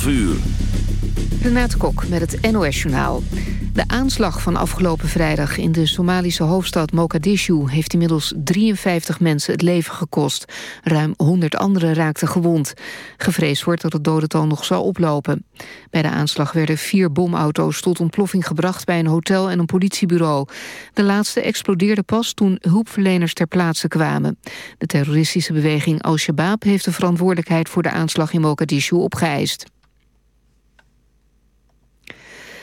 12 uur. Renate Kok met het NOS-journaal. De aanslag van afgelopen vrijdag in de Somalische hoofdstad Mogadishu... heeft inmiddels 53 mensen het leven gekost. Ruim 100 anderen raakten gewond. Gevreesd wordt dat het dodental nog zal oplopen. Bij de aanslag werden vier bomauto's tot ontploffing gebracht... bij een hotel en een politiebureau. De laatste explodeerde pas toen hulpverleners ter plaatse kwamen. De terroristische beweging Al-Shabaab heeft de verantwoordelijkheid... voor de aanslag in Mogadishu opgeëist.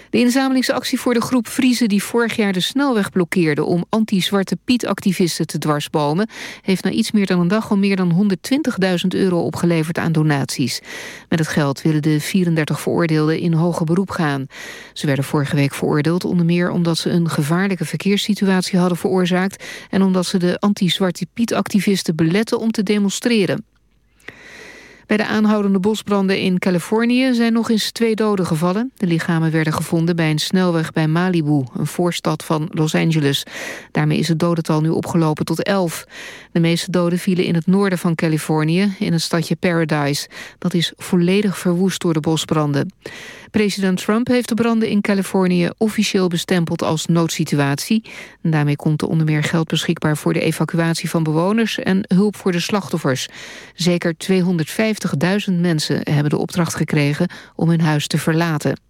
De inzamelingsactie voor de groep Friese die vorig jaar de snelweg blokkeerde... om anti-Zwarte Piet-activisten te dwarsbomen... heeft na iets meer dan een dag al meer dan 120.000 euro opgeleverd aan donaties. Met het geld willen de 34 veroordeelden in hoger beroep gaan. Ze werden vorige week veroordeeld onder meer omdat ze een gevaarlijke verkeerssituatie hadden veroorzaakt... en omdat ze de anti-Zwarte Piet-activisten beletten om te demonstreren. Bij de aanhoudende bosbranden in Californië zijn nog eens twee doden gevallen. De lichamen werden gevonden bij een snelweg bij Malibu, een voorstad van Los Angeles. Daarmee is het dodental nu opgelopen tot elf. De meeste doden vielen in het noorden van Californië, in het stadje Paradise. Dat is volledig verwoest door de bosbranden. President Trump heeft de branden in Californië officieel bestempeld als noodsituatie. Daarmee komt er onder meer geld beschikbaar voor de evacuatie van bewoners en hulp voor de slachtoffers. Zeker 250.000 mensen hebben de opdracht gekregen om hun huis te verlaten.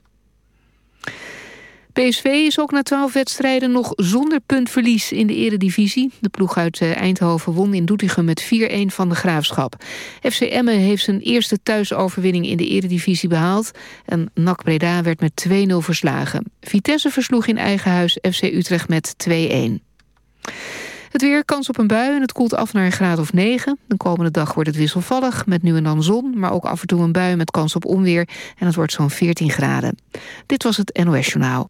PSV is ook na twaalf wedstrijden nog zonder puntverlies in de eredivisie. De ploeg uit eh, Eindhoven won in Doetinchem met 4-1 van de Graafschap. FC Emmen heeft zijn eerste thuisoverwinning in de eredivisie behaald. En NAC Breda werd met 2-0 verslagen. Vitesse versloeg in eigen huis FC Utrecht met 2-1. Het weer, kans op een bui en het koelt af naar een graad of 9. De komende dag wordt het wisselvallig, met nu en dan zon... maar ook af en toe een bui met kans op onweer. En het wordt zo'n 14 graden. Dit was het NOS Journaal.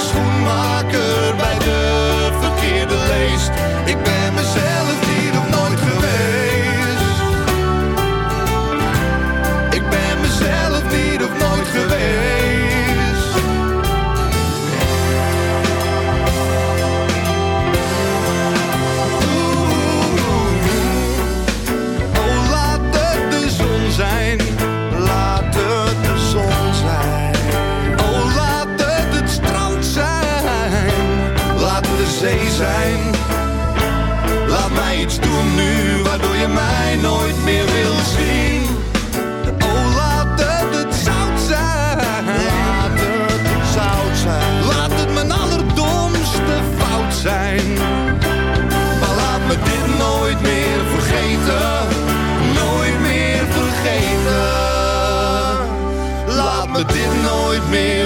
Ik ben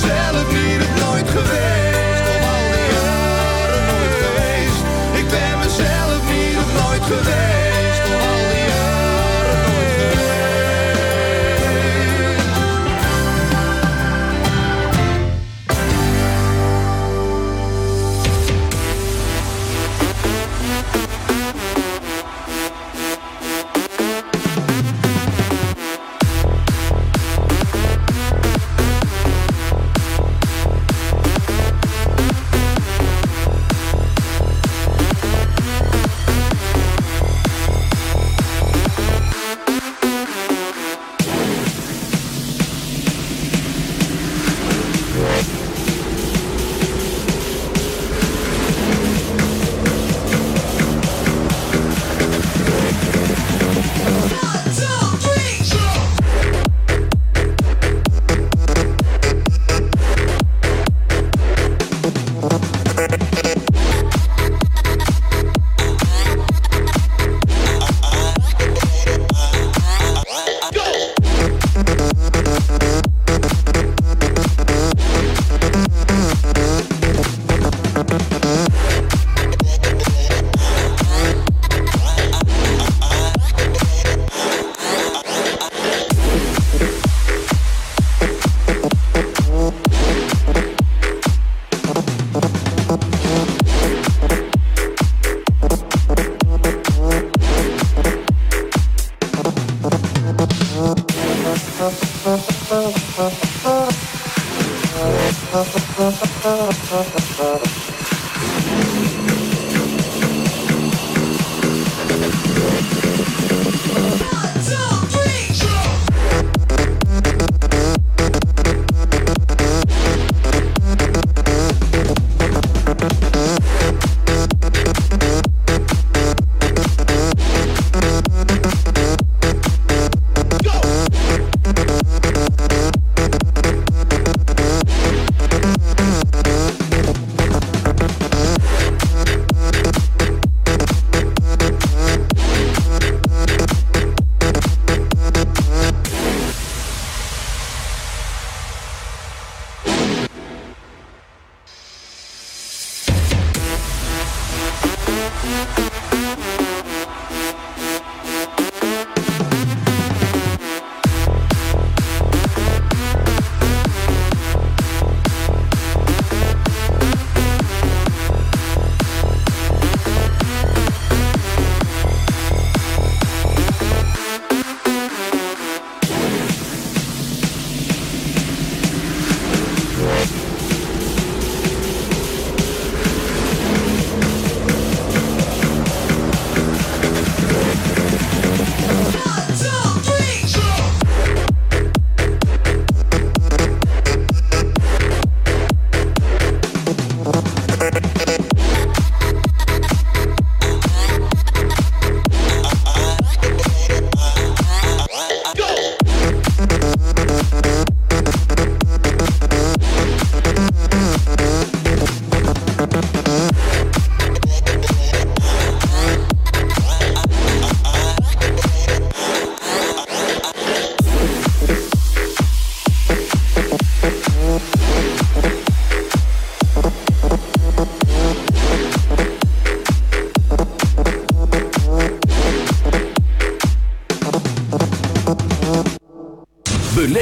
Mezelf niet op nooit geweest. Al die jaren geweest. Ik ben mezelf niet op nooit geweest.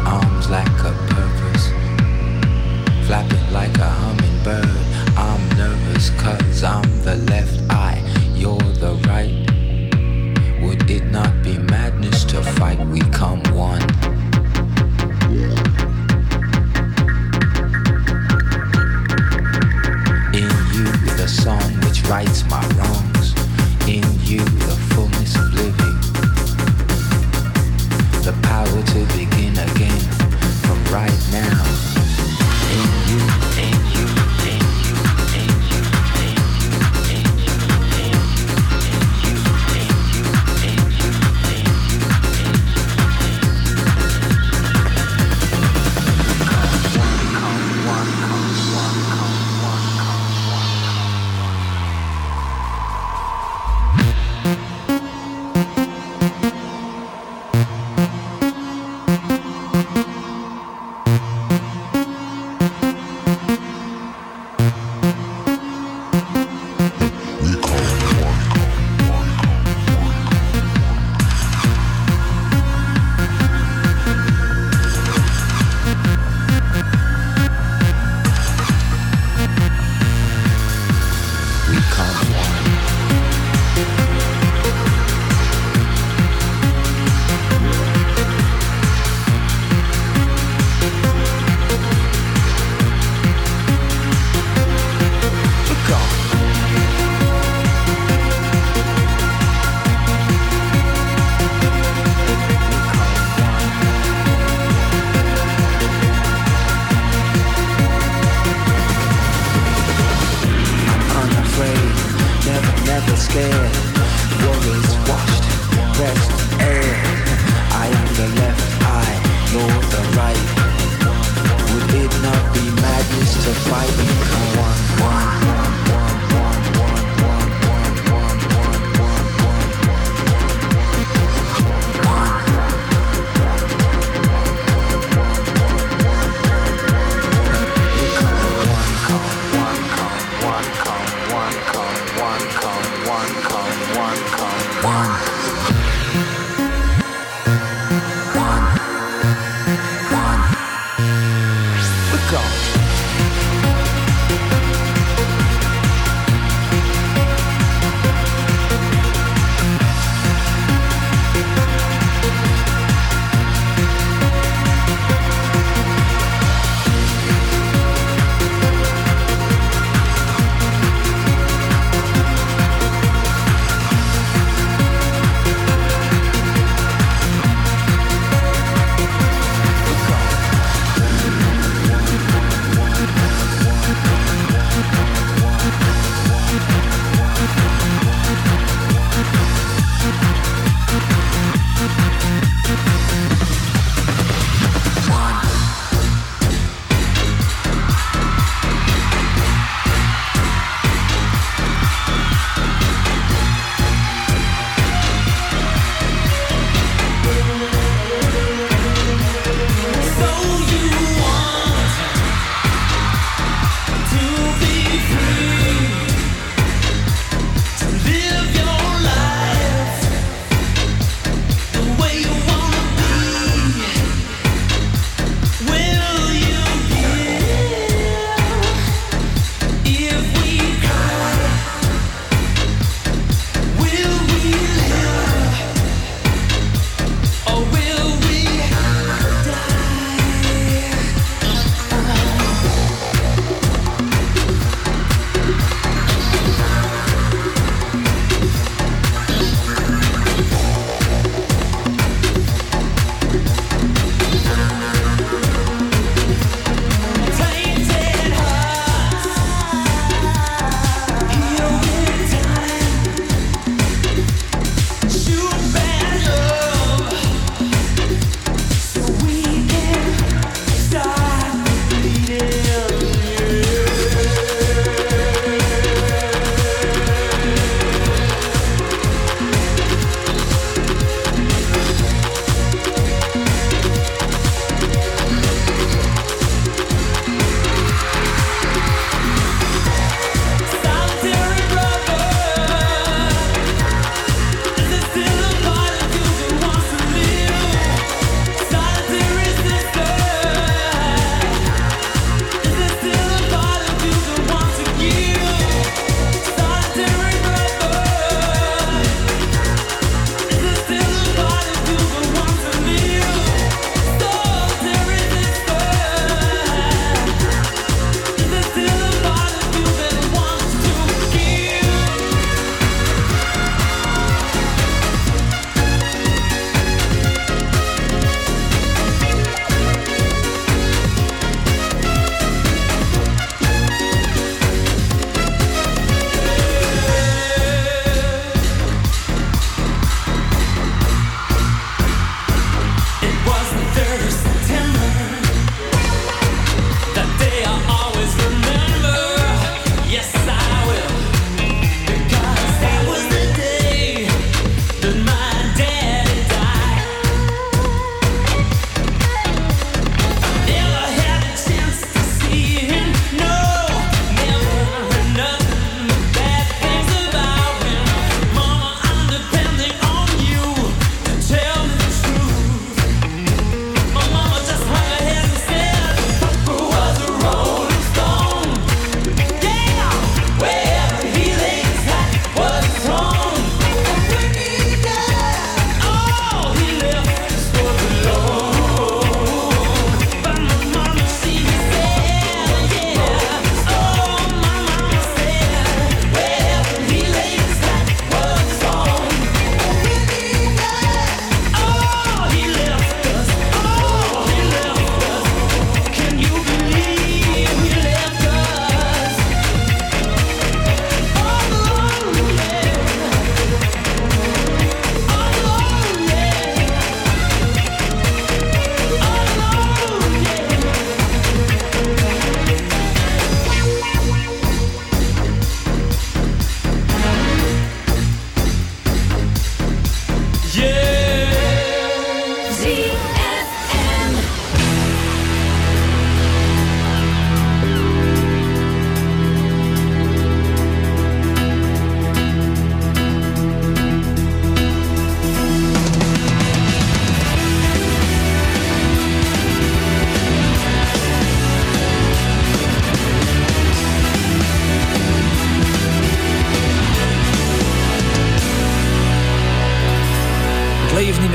Arms lack a purpose, flapping like a hummingbird. I'm nervous cause I'm the left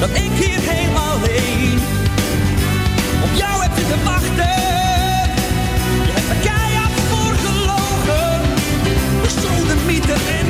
Dat ik hier helemaal alleen op jou heb zitten wachten. Je hebt er keihard voor gelogen. En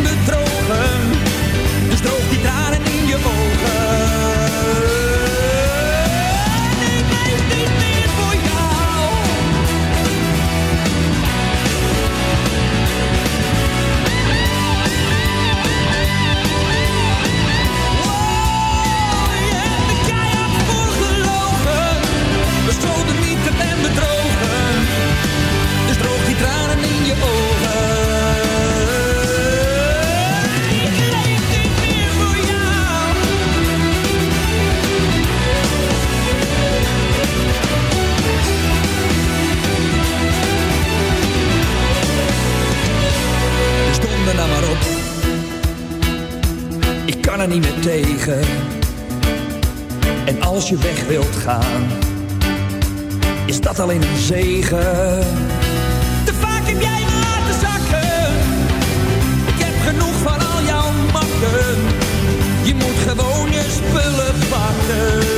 als je weg wilt gaan, is dat alleen een zegen. Je moet gewoon je spullen pakken.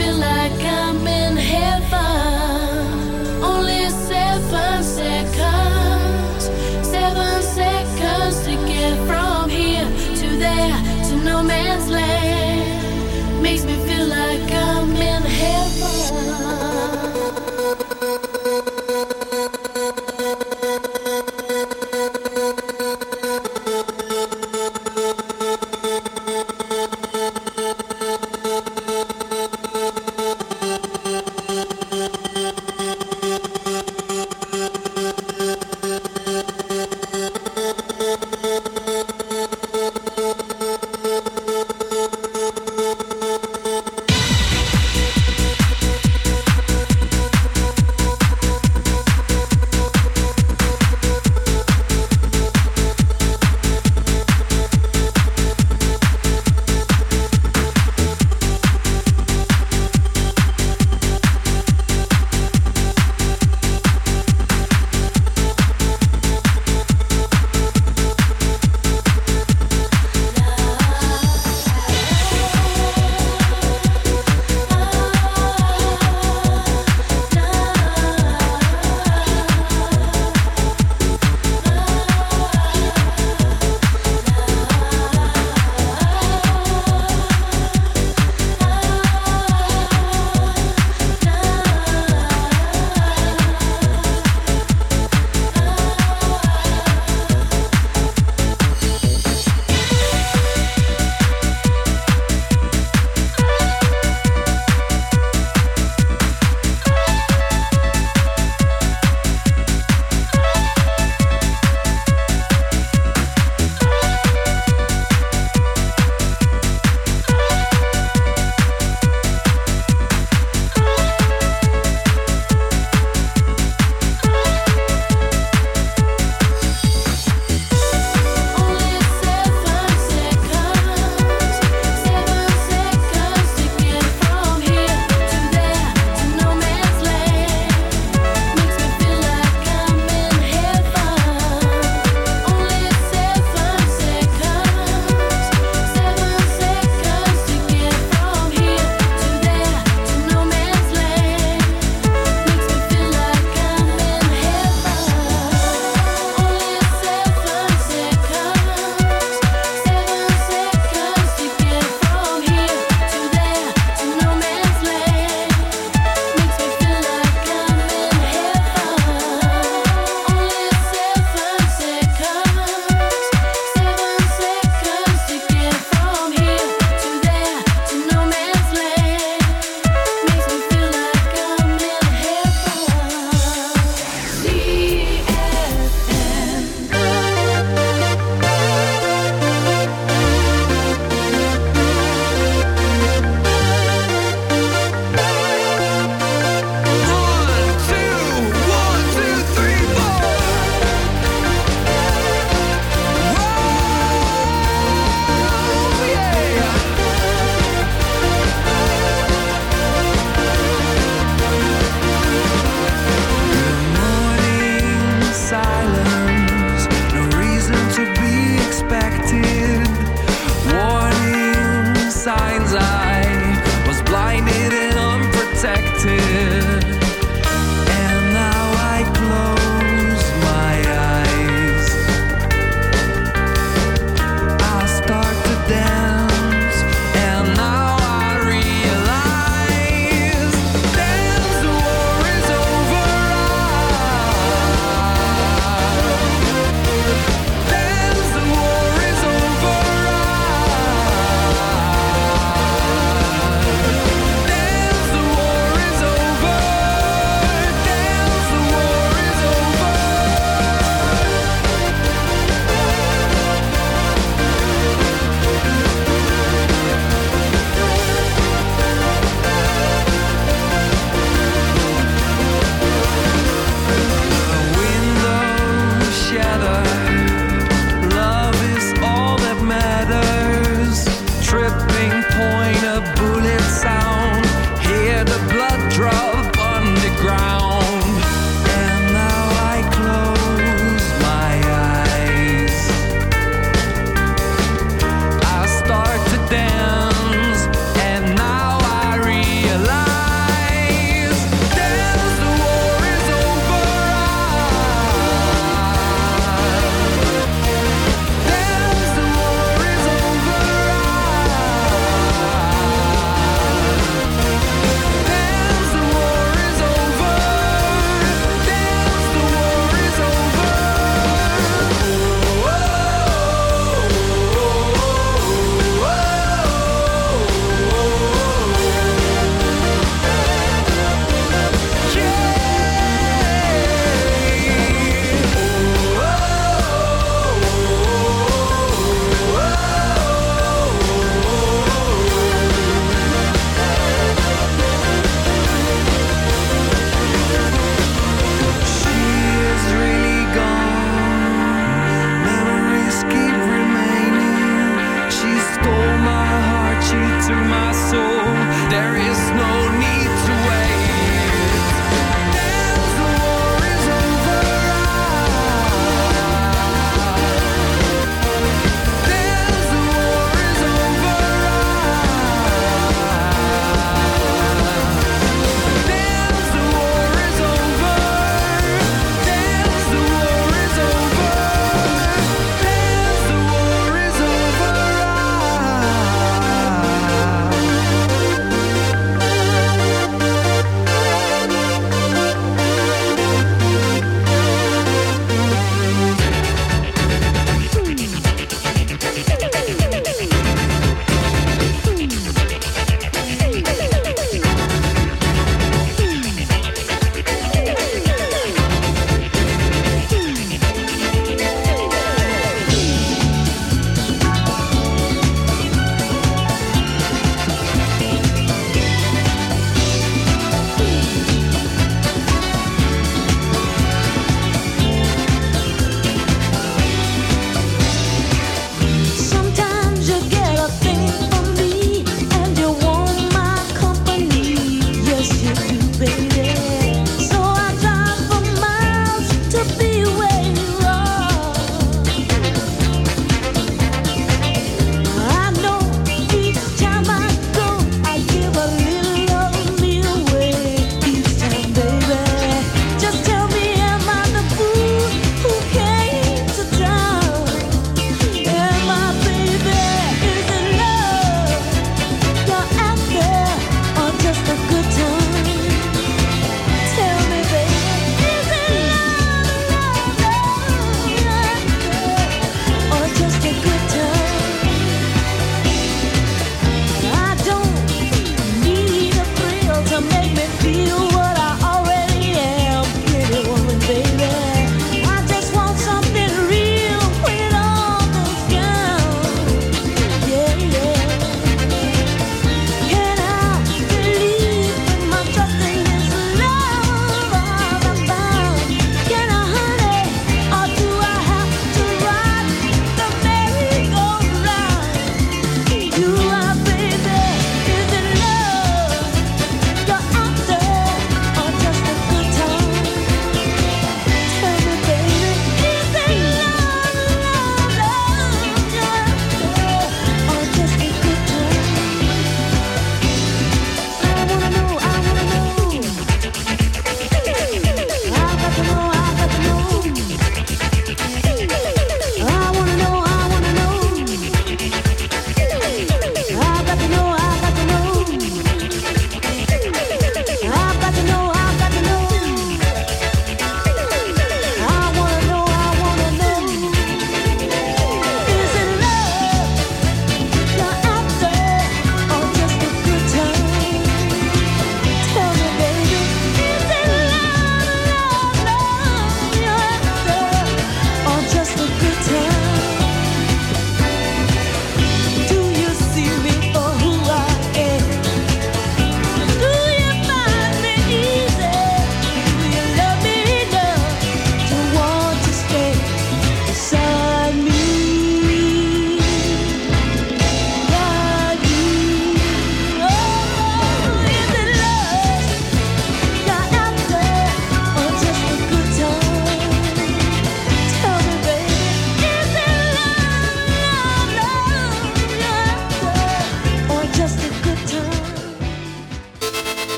feel like I'm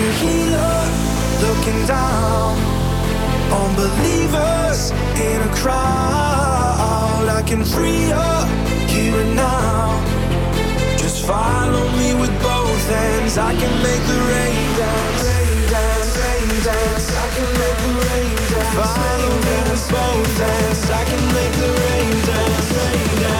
a healer looking down on believers in a crowd. I can free up here and now. Just follow me with both hands. I can make the rain dance, rain dance, rain dance. I can make the rain dance. Follow me with both hands. I can make the rain dance, rain dance.